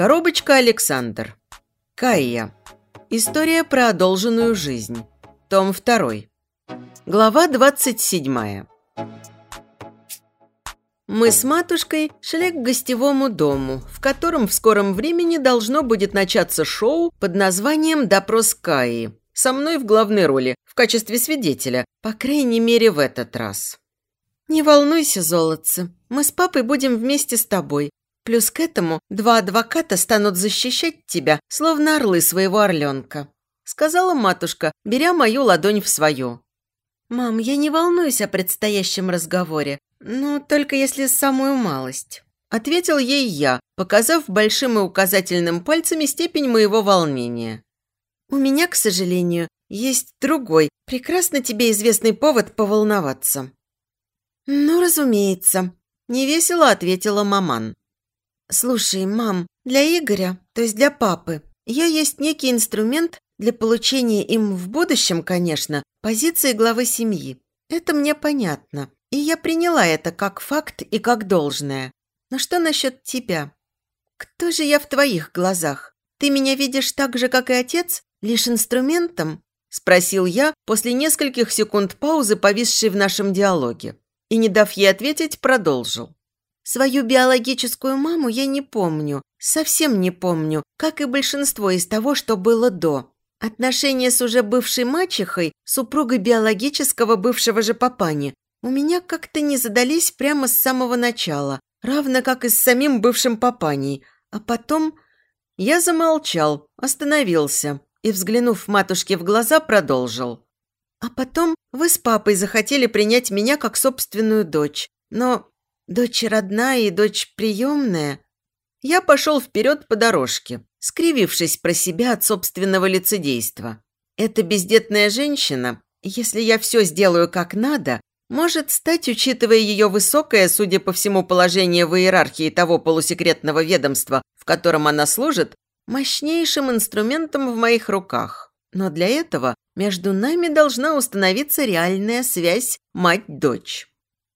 Коробочка Александр. Кайя. История про одолженную жизнь. Том 2. Глава 27. Мы с матушкой шли к гостевому дому, в котором в скором времени должно будет начаться шоу под названием «Допрос Каи». Со мной в главной роли, в качестве свидетеля, по крайней мере в этот раз. «Не волнуйся, золотце, мы с папой будем вместе с тобой. Плюс к этому два адвоката станут защищать тебя, словно орлы своего орленка», сказала матушка, беря мою ладонь в свою. «Мам, я не волнуюсь о предстоящем разговоре, ну, только если самую малость». Ответил ей я, показав большим и указательным пальцами степень моего волнения. «У меня, к сожалению, есть другой, прекрасно тебе известный повод поволноваться». «Ну, разумеется», – невесело ответила маман. «Слушай, мам, для Игоря, то есть для папы, я есть некий инструмент для получения им в будущем, конечно, позиции главы семьи. Это мне понятно, и я приняла это как факт и как должное. Но что насчет тебя? Кто же я в твоих глазах? Ты меня видишь так же, как и отец, лишь инструментом?» – спросил я после нескольких секунд паузы, повисшей в нашем диалоге. И, не дав ей ответить, продолжил. Свою биологическую маму я не помню, совсем не помню, как и большинство из того, что было до. Отношения с уже бывшей мачехой, супругой биологического бывшего же папани, у меня как-то не задались прямо с самого начала, равно как и с самим бывшим папаней. А потом я замолчал, остановился и, взглянув матушке в глаза, продолжил. А потом вы с папой захотели принять меня как собственную дочь. Но Дочь родная и дочь приемная. Я пошел вперед по дорожке, скривившись про себя от собственного лицедейства. Эта бездетная женщина, если я все сделаю как надо, может стать, учитывая ее высокое, судя по всему, положение в иерархии того полусекретного ведомства, в котором она служит, мощнейшим инструментом в моих руках. Но для этого между нами должна установиться реальная связь мать-дочь.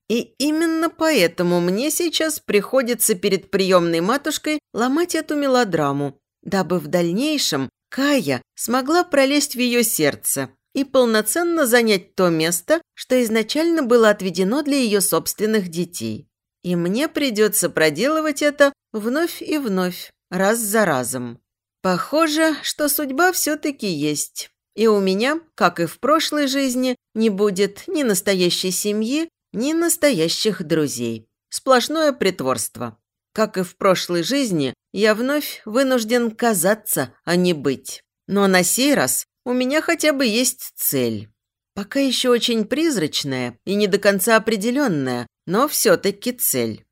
И именно поэтому мне сейчас приходится перед приемной матушкой ломать эту мелодраму, дабы в дальнейшем Кая смогла пролезть в ее сердце и полноценно занять то место, что изначально было отведено для ее собственных детей. И мне придется проделывать это вновь и вновь, раз за разом. Похоже, что судьба все-таки есть. И у меня, как и в прошлой жизни, не будет ни настоящей семьи, ни настоящих друзей. Сплошное притворство. Как и в прошлой жизни, я вновь вынужден казаться, а не быть. Но на сей раз у меня хотя бы есть цель. Пока еще очень призрачная и не до конца определенная, но все-таки цель.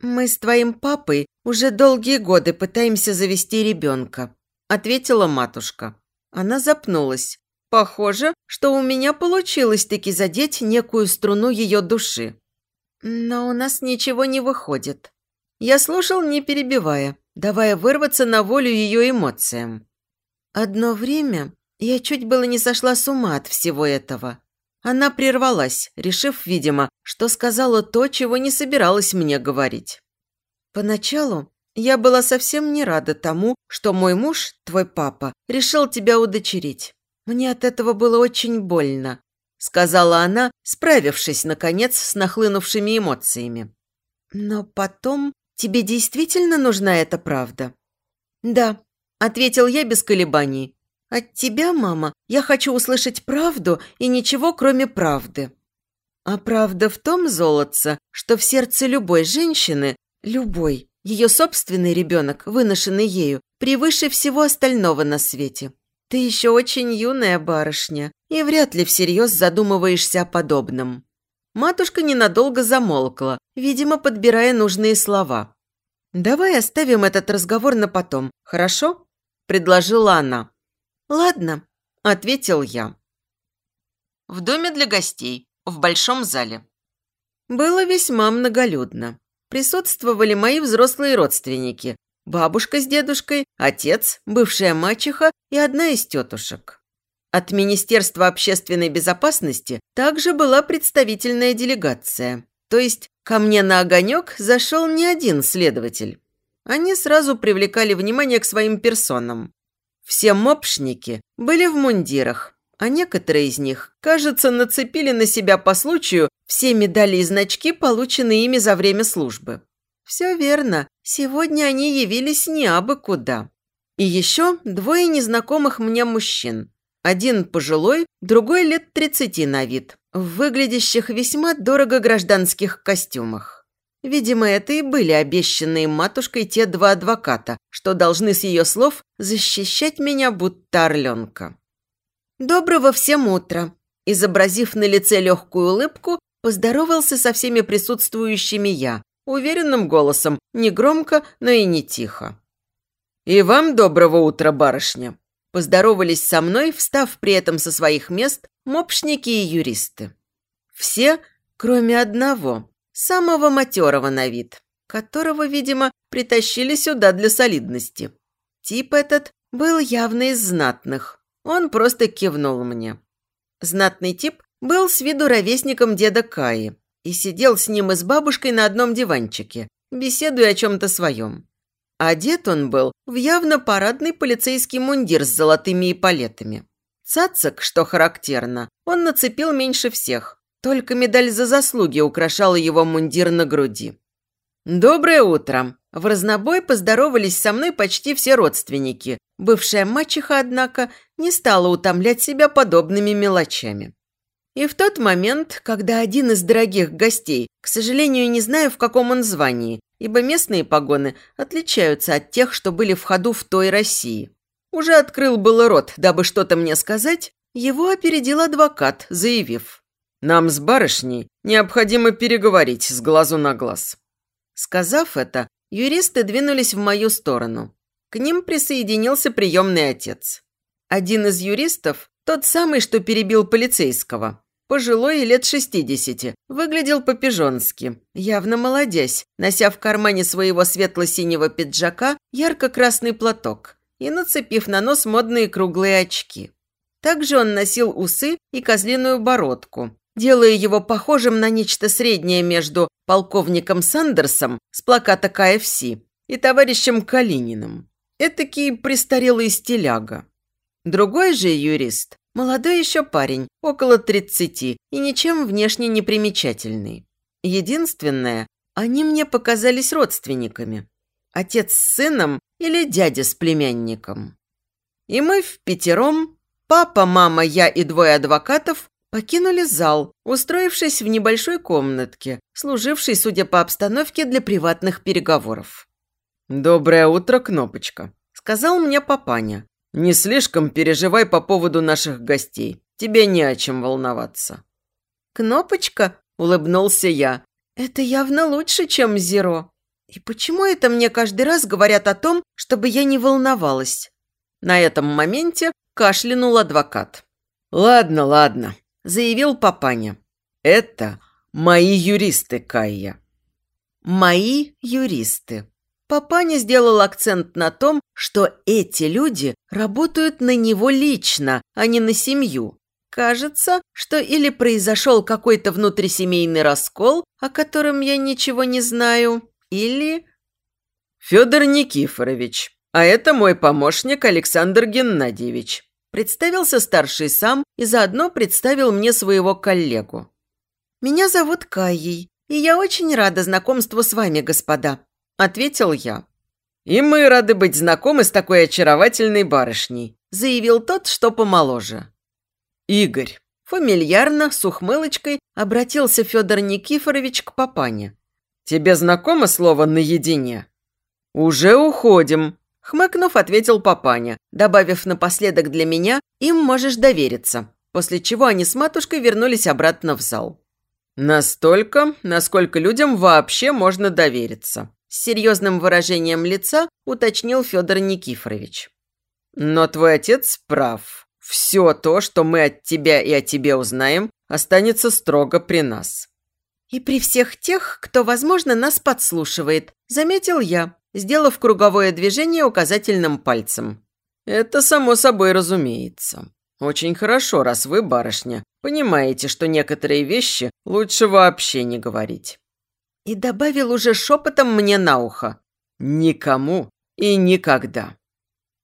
«Мы с твоим папой уже долгие годы пытаемся завести ребенка», ответила матушка. Она запнулась, Похоже, что у меня получилось таки задеть некую струну ее души. Но у нас ничего не выходит. Я слушал, не перебивая, давая вырваться на волю ее эмоциям. Одно время я чуть было не сошла с ума от всего этого. Она прервалась, решив, видимо, что сказала то, чего не собиралась мне говорить. Поначалу я была совсем не рада тому, что мой муж, твой папа, решил тебя удочерить. «Мне от этого было очень больно», – сказала она, справившись, наконец, с нахлынувшими эмоциями. «Но потом тебе действительно нужна эта правда?» «Да», – ответил я без колебаний. «От тебя, мама, я хочу услышать правду и ничего, кроме правды». А правда в том, золотце, что в сердце любой женщины, любой, ее собственный ребенок, выношенный ею, превыше всего остального на свете. Ты еще очень юная барышня и вряд ли всерьез задумываешься о подобном». Матушка ненадолго замолкла, видимо, подбирая нужные слова. «Давай оставим этот разговор на потом, хорошо?» – предложила она. «Ладно», – ответил я. В доме для гостей, в большом зале. Было весьма многолюдно. Присутствовали мои взрослые родственники, бабушка с дедушкой, отец, бывшая мачеха и одна из тетушек. От Министерства общественной безопасности также была представительная делегация. То есть ко мне на огонек зашел не один следователь. они сразу привлекали внимание к своим персонам. Все мопшники были в мундирах, а некоторые из них, кажется, нацепили на себя по случаю все медали и значки, полученные ими за время службы. Все верно, сегодня они явились не абы куда. И еще двое незнакомых мне мужчин. Один пожилой, другой лет тридцати на вид, в выглядящих весьма дорого гражданских костюмах. Видимо, это и были обещанные матушкой те два адвоката, что должны с ее слов защищать меня, будто орленка. «Доброго всем утра!» Изобразив на лице легкую улыбку, поздоровался со всеми присутствующими я, уверенным голосом, не громко, но и не тихо. «И вам доброго утра, барышня!» Поздоровались со мной, встав при этом со своих мест мопшники и юристы. Все, кроме одного – самого матерого на вид, которого, видимо, притащили сюда для солидности. Тип этот был явно из знатных. Он просто кивнул мне. Знатный тип был с виду ровесником деда Каи и сидел с ним и с бабушкой на одном диванчике, беседуя о чем-то своем. Одет он был в явно парадный полицейский мундир с золотыми эполетами. Цацок, что характерно, он нацепил меньше всех, только медаль за заслуги украшала его мундир на груди. «Доброе утро!» В разнобой поздоровались со мной почти все родственники. Бывшая мачеха, однако, не стала утомлять себя подобными мелочами. И в тот момент, когда один из дорогих гостей, к сожалению, не знаю, в каком он звании, ибо местные погоны отличаются от тех, что были в ходу в той России, уже открыл было рот, дабы что-то мне сказать, его опередил адвокат, заявив – нам с барышней необходимо переговорить с глазу на глаз». Сказав это, юристы двинулись в мою сторону. К ним присоединился приемный отец. Один из юристов, тот самый, что перебил полицейского, пожилой лет шестидесяти, выглядел по-пижонски, явно молодясь, нося в кармане своего светло-синего пиджака ярко-красный платок и нацепив на нос модные круглые очки. Также он носил усы и козлиную бородку, делая его похожим на нечто среднее между полковником Сандерсом с плаката КФС и товарищем Калининым. Этакий престарелый стиляга. Другой же юрист, молодой еще парень, около 30 и ничем внешне не примечательный. Единственное, они мне показались родственниками. Отец с сыном или дядя с племянником. И мы в пятером, папа, мама, я и двое адвокатов, покинули зал, устроившись в небольшой комнатке, служившей, судя по обстановке, для приватных переговоров. «Доброе утро, Кнопочка», – сказал мне папаня. «Не слишком переживай по поводу наших гостей. Тебе не о чем волноваться». «Кнопочка?» – улыбнулся я. «Это явно лучше, чем Зеро. И почему это мне каждый раз говорят о том, чтобы я не волновалась?» На этом моменте кашлянул адвокат. «Ладно, ладно», заявил папаня. «Это мои юристы, Кайя». «Мои юристы». Папаня сделал акцент на том, что эти люди работают на него лично, а не на семью. Кажется, что или произошел какой-то внутрисемейный раскол, о котором я ничего не знаю, или... Федор Никифорович, а это мой помощник Александр Геннадьевич. Представился старший сам и заодно представил мне своего коллегу. «Меня зовут Кайей, и я очень рада знакомству с вами, господа», – ответил я. «И мы рады быть знакомы с такой очаровательной барышней», – заявил тот, что помоложе. «Игорь». Фамильярно, с ухмылочкой, обратился Федор Никифорович к папане. «Тебе знакомо слово «наедине»?» «Уже уходим», Хмыкнув, ответил папаня, добавив напоследок для меня «им можешь довериться», после чего они с матушкой вернулись обратно в зал. «Настолько, насколько людям вообще можно довериться», с серьезным выражением лица уточнил Федор Никифорович. «Но твой отец прав. Все то, что мы от тебя и о тебе узнаем, останется строго при нас». «И при всех тех, кто, возможно, нас подслушивает», заметил я, сделав круговое движение указательным пальцем. «Это само собой разумеется. Очень хорошо, раз вы, барышня, понимаете, что некоторые вещи лучше вообще не говорить». И добавил уже шепотом мне на ухо. Никому и никогда.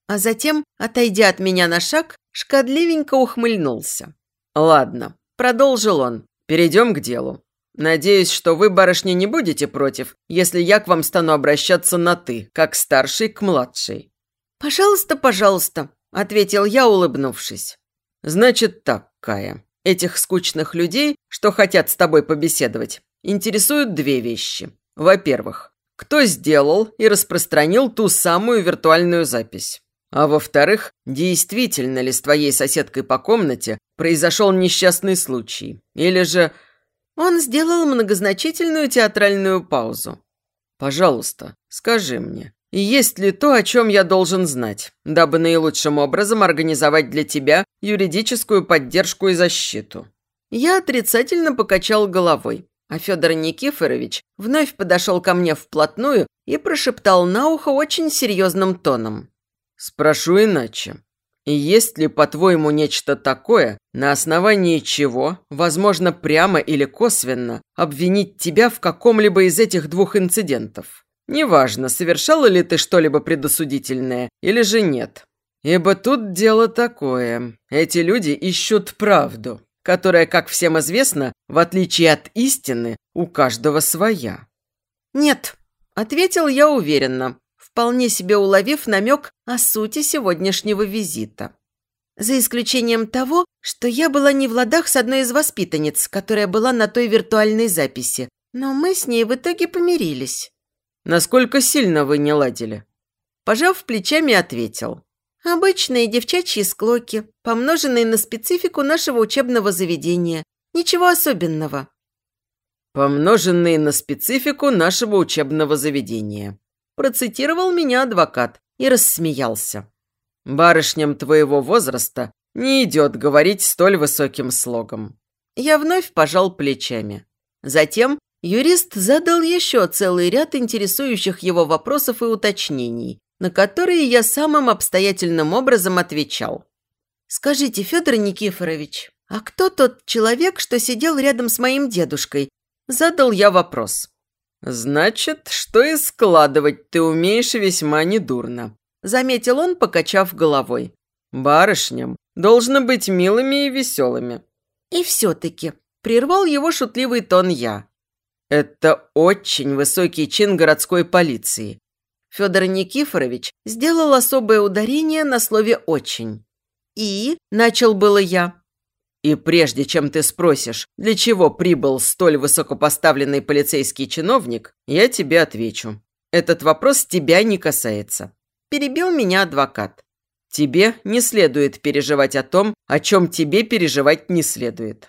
А затем, отойдя от меня на шаг, шкодливенько ухмыльнулся. «Ладно», – продолжил он, – «перейдем к делу. Надеюсь, что вы, барышня, не будете против, если я к вам стану обращаться на «ты», как старший к младшей». «Пожалуйста, пожалуйста», – ответил я, улыбнувшись. «Значит так, Кая. Этих скучных людей, что хотят с тобой побеседовать, интересуют две вещи. Во-первых, кто сделал и распространил ту самую виртуальную запись? А во-вторых, действительно ли с твоей соседкой по комнате произошел несчастный случай? Или же... Он сделал многозначительную театральную паузу. «Пожалуйста, скажи мне, есть ли то, о чем я должен знать, дабы наилучшим образом организовать для тебя юридическую поддержку и защиту?» Я отрицательно покачал головой, а Федор Никифорович вновь подошел ко мне вплотную и прошептал на ухо очень серьезным тоном. Спрошу иначе. Есть ли, по-твоему, нечто такое, на основании чего, возможно, прямо или косвенно, обвинить тебя в каком-либо из этих двух инцидентов? Неважно, совершала ли ты что-либо предосудительное или же нет. Ибо тут дело такое. Эти люди ищут правду, которая, как всем известно, в отличие от истины, у каждого своя. «Нет», – ответил я уверенно, вполне себе уловив намек о сути сегодняшнего визита. За исключением того, что я была не в ладах с одной из воспитанниц, которая была на той виртуальной записи, но мы с ней в итоге помирились. «Насколько сильно вы не ладили?» Пожав плечами, ответил. «Обычные девчачьи склоки, помноженные на специфику нашего учебного заведения. Ничего особенного». «Помноженные на специфику нашего учебного заведения», Процитировал меня адвокат и рассмеялся. «Барышням твоего возраста не идет говорить столь высоким слогом». Я вновь пожал плечами. Затем юрист задал еще целый ряд интересующих его вопросов и уточнений, на которые я самым обстоятельным образом отвечал. «Скажите, Федор Никифорович, а кто тот человек, что сидел рядом с моим дедушкой?» Задал я вопрос. «Значит, что и складывать ты умеешь весьма недурно», – заметил он, покачав головой. «Барышням должны быть милыми и веселыми». «И все-таки», – прервал его шутливый тон я. «Это очень высокий чин городской полиции». Федор Никифорович сделал особое ударение на слове «очень». «И?» – начал было я. И прежде чем ты спросишь, для чего прибыл столь высокопоставленный полицейский чиновник, я тебе отвечу. Этот вопрос тебя не касается. Перебил меня адвокат. Тебе не следует переживать о том, о чем тебе переживать не следует.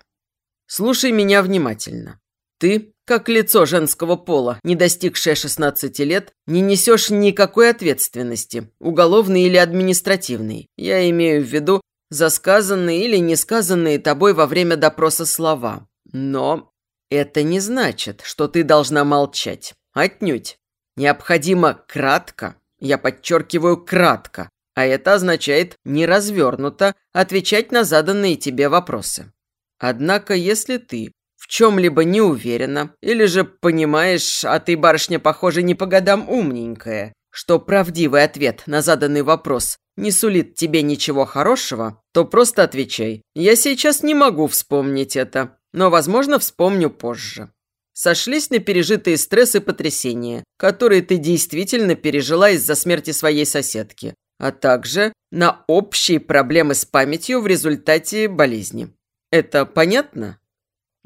Слушай меня внимательно. Ты, как лицо женского пола, не достигшее 16 лет, не несешь никакой ответственности, уголовной или административной. Я имею в виду за сказанные или несказанные тобой во время допроса слова. Но это не значит, что ты должна молчать. Отнюдь. Необходимо кратко, я подчеркиваю кратко, а это означает неразвернуто отвечать на заданные тебе вопросы. Однако, если ты в чем-либо не уверена, или же понимаешь, а ты, барышня, похоже, не по годам умненькая, что правдивый ответ на заданный вопрос не сулит тебе ничего хорошего, то просто отвечай. Я сейчас не могу вспомнить это, но, возможно, вспомню позже. Сошлись на пережитые стресс и потрясения, которые ты действительно пережила из-за смерти своей соседки, а также на общие проблемы с памятью в результате болезни. Это понятно?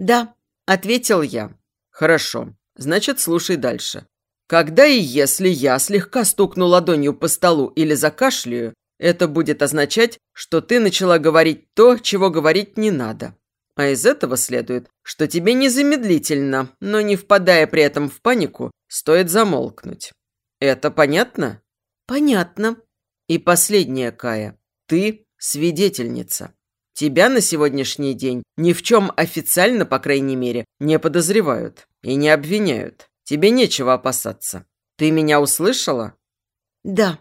Да, ответил я. Хорошо, значит, слушай дальше. Когда и если я слегка стукну ладонью по столу или закашляю, это будет означать, что ты начала говорить то, чего говорить не надо. А из этого следует, что тебе незамедлительно, но не впадая при этом в панику, стоит замолкнуть. Это понятно? Понятно. И последнее, Кая. Ты свидетельница. Тебя на сегодняшний день ни в чем официально, по крайней мере, не подозревают и не обвиняют. Тебе нечего опасаться. Ты меня услышала? Да,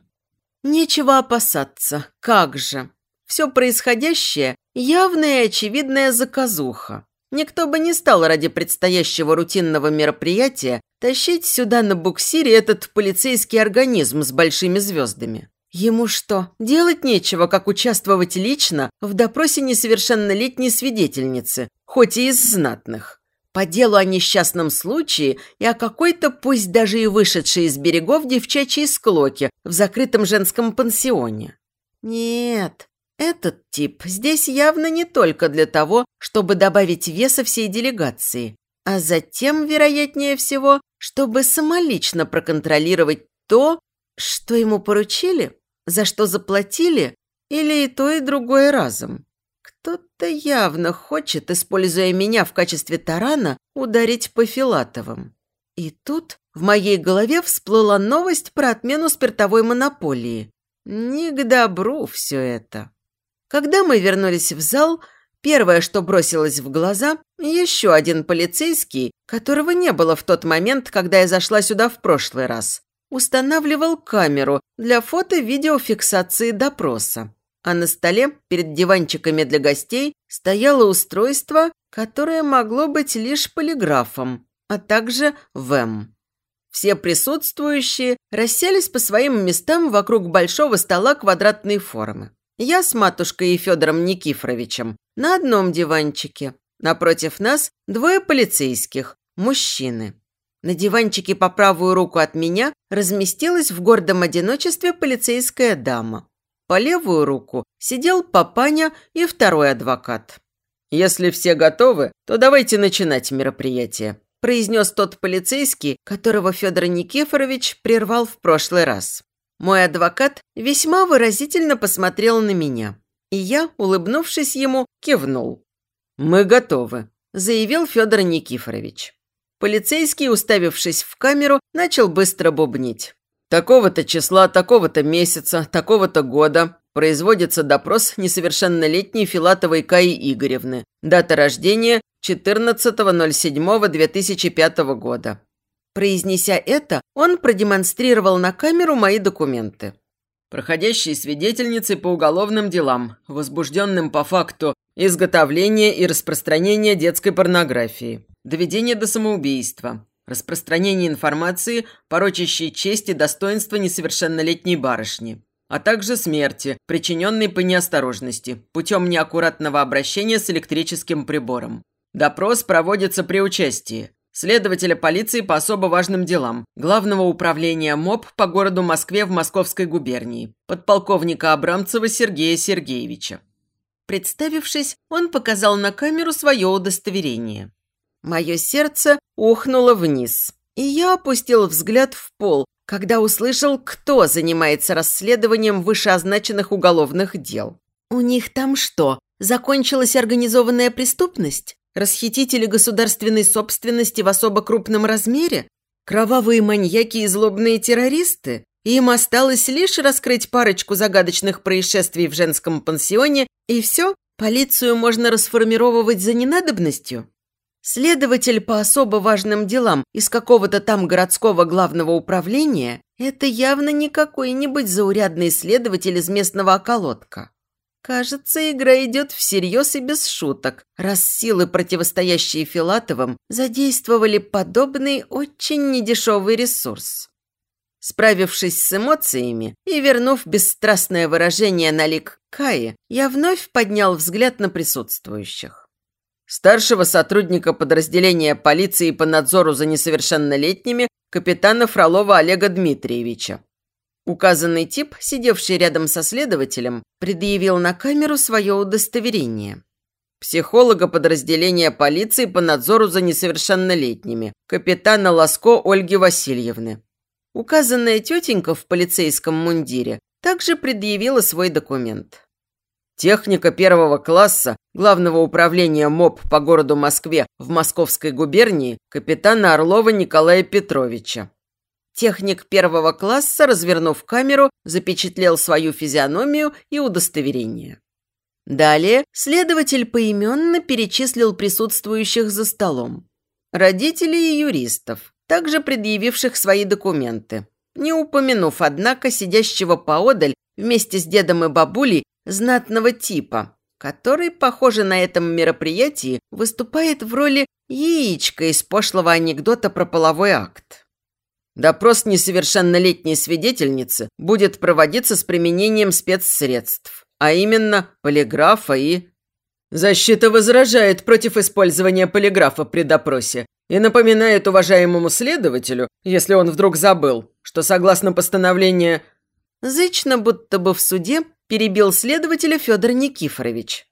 Нечего опасаться, как же. Все происходящее – явная и очевидная заказуха. никто бы не стал ради предстоящего рутинного мероприятия тащить сюда на буксире этот полицейский организм с большими звездами. Ему что, делать нечего, как участвовать лично в допросе несовершеннолетней свидетельницы, хоть и из знатных? По делу о несчастном случае и о какой-то, пусть даже и вышедшей из берегов, девчачьей склоке в закрытом женском пансионе. Нет, этот тип здесь явно не только для того, чтобы добавить веса всей делегации, а затем, вероятнее всего, чтобы самолично проконтролировать то, что ему поручили, за что заплатили, или и то, и другое разом. Кто-то явно хочет, используя меня в качестве тарана, ударить по Филатовым. И тут в моей голове всплыла новость про отмену спиртовой монополии. Не к добру все это. Когда мы вернулись в зал, первое, что бросилось в глаза, еще один полицейский, которого не было в тот момент, когда я зашла сюда в прошлый раз, устанавливал камеру для фото-видеофиксации допроса а на столе перед диванчиками для гостей стояло устройство, которое могло быть лишь полиграфом, а также ВЭМ. Все присутствующие расселись по своим местам вокруг большого стола квадратной формы. Я с матушкой и Федором Никифоровичем на одном диванчике. Напротив нас двое полицейских, мужчины. На диванчике по правую руку от меня разместилась в гордом одиночестве полицейская дама. По левую руку сидел папаня и второй адвокат. «Если все готовы, то давайте начинать мероприятие», произнес тот полицейский, которого Федор Никифорович прервал в прошлый раз. Мой адвокат весьма выразительно посмотрел на меня, и я, улыбнувшись ему, кивнул. «Мы готовы», – заявил Федор Никифорович. Полицейский, уставившись в камеру, начал быстро бубнить. Такого-то числа, такого-то месяца, такого-то года производится допрос несовершеннолетней Филатовой Каи Игоревны. Дата рождения 14.07.2005 года. Произнеся это, он продемонстрировал на камеру мои документы. Проходящие свидетельницы по уголовным делам, возбужденным по факту изготовления и распространения детской порнографии, доведения до самоубийства, распространение информации, порочащей честь и достоинство несовершеннолетней барышни, а также смерти, причиненной по неосторожности, путем неаккуратного обращения с электрическим прибором. Допрос проводится при участии следователя полиции по особо важным делам, главного управления МОП по городу Москве в Московской губернии, подполковника Абрамцева Сергея Сергеевича. Представившись, он показал на камеру свое удостоверение. Мое сердце ухнуло вниз, и я опустил взгляд в пол, когда услышал, кто занимается расследованием вышеозначенных уголовных дел. У них там что, закончилась организованная преступность? Расхитители государственной собственности в особо крупном размере? Кровавые маньяки и злобные террористы? Им осталось лишь раскрыть парочку загадочных происшествий в женском пансионе, и все, полицию можно расформировывать за ненадобностью? Следователь по особо важным делам из какого-то там городского главного управления – это явно не какой-нибудь заурядный следователь из местного околотка. Кажется, игра идет всерьез и без шуток, раз силы, противостоящие Филатовым, задействовали подобный очень недешевый ресурс. Справившись с эмоциями и вернув бесстрастное выражение на лик Каи, я вновь поднял взгляд на присутствующих старшего сотрудника подразделения полиции по надзору за несовершеннолетними капитана Фролова Олега Дмитриевича. Указанный тип, сидевший рядом со следователем, предъявил на камеру свое удостоверение. Психолога подразделения полиции по надзору за несовершеннолетними, капитана Ласко Ольги Васильевны. Указанная тетенька в полицейском мундире также предъявила свой документ. Техника первого класса Главного управления МОП по городу Москве в Московской губернии капитана Орлова Николая Петровича. Техник первого класса, развернув камеру, запечатлел свою физиономию и удостоверение. Далее следователь поименно перечислил присутствующих за столом. Родителей и юристов, также предъявивших свои документы, не упомянув, однако, сидящего поодаль вместе с дедом и бабулей знатного типа, который, похоже, на этом мероприятии выступает в роли яичка из пошлого анекдота про половой акт. Допрос несовершеннолетней свидетельницы будет проводиться с применением спецсредств, а именно полиграфа и... Защита возражает против использования полиграфа при допросе и напоминает уважаемому следователю, если он вдруг забыл, что согласно постановлению... Зычно, будто бы в суде, перебил следователя Федор Никифорович.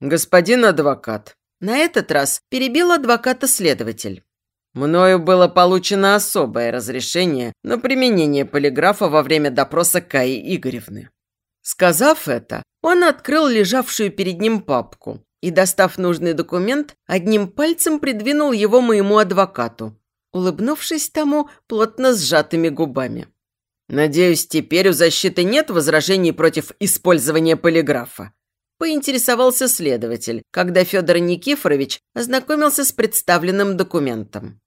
«Господин адвокат». На этот раз перебил адвоката следователь. Мною было получено особое разрешение на применение полиграфа во время допроса Каи Игоревны. Сказав это, он открыл лежавшую перед ним папку и, достав нужный документ, одним пальцем придвинул его моему адвокату, улыбнувшись тому плотно сжатыми губами. «Надеюсь, теперь у защиты нет возражений против использования полиграфа?» Поинтересовался следователь, когда Федор Никифорович ознакомился с представленным документом.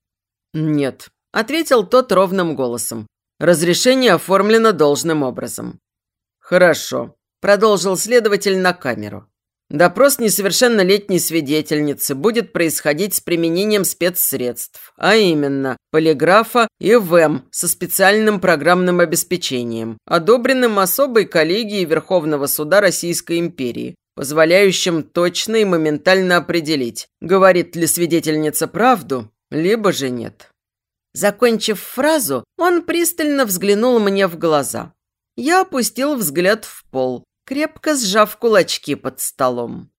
«Нет», – ответил тот ровным голосом. «Разрешение оформлено должным образом». «Хорошо», – продолжил следователь на камеру. Допрос несовершеннолетней свидетельницы будет происходить с применением спецсредств, а именно полиграфа и ВЭМ со специальным программным обеспечением, одобренным особой коллегией Верховного суда Российской империи, позволяющим точно и моментально определить, говорит ли свидетельница правду либо же нет. Закончив фразу, он пристально взглянул мне в глаза. Я опустил взгляд в пол, крепко сжав кулачки под столом.